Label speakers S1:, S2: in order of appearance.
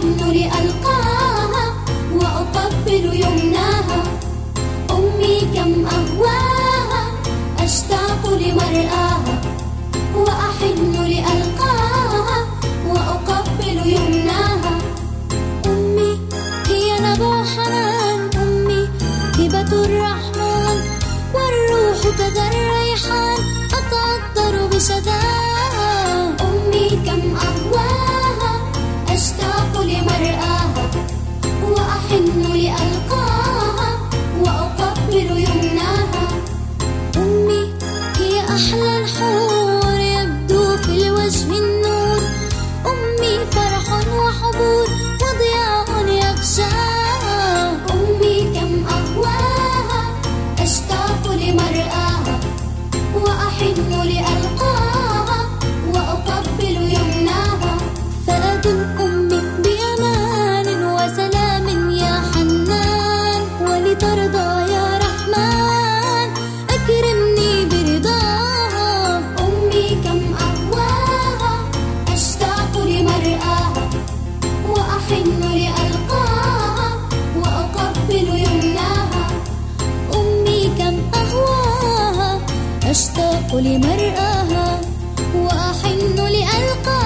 S1: لألقاها وأقبل يمناها. أمي كم أهواها أشتاق لمرآها. وأحن لألقاها وأقبل يمناها. أمي هي نبع حنان أمي هبة الرحمن. والروح كذا الريحان أتعطر بشذاها أمي هي أحلى الحور يبدو في الوجه النور. أمي فرح وحبور وضياء يغشاها أمي كم أهواها أشتاق لمرآها. وأحن لألقاها أشتاق لمرآها وأحن لألقاها.